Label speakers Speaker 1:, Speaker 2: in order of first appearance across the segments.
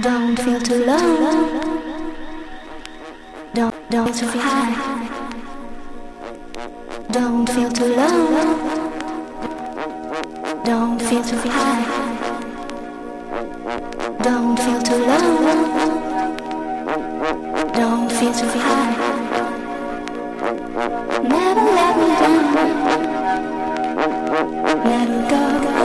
Speaker 1: Don't feel too low. Don't don't feel high. Don't feel too low. Don't feel too high. Don't feel too low. Don't feel too high. Never let me down. Never go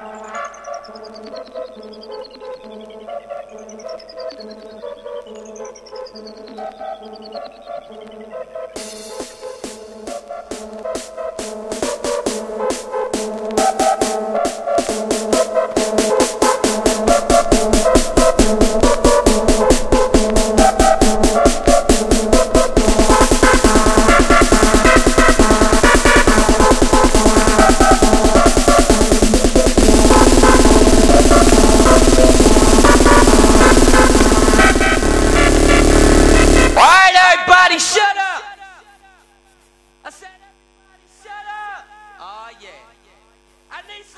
Speaker 1: away.
Speaker 2: All right, everybody, shut up. I said, everybody, shut up. Oh, yeah. I need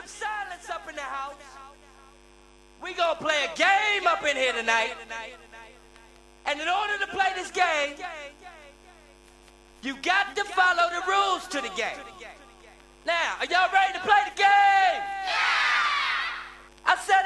Speaker 2: some silence up in the house. We gonna play a game up in here tonight. And in order to play this game, you got to follow the rules to the game. Now, are y'all ready to play the game? Yeah! I said,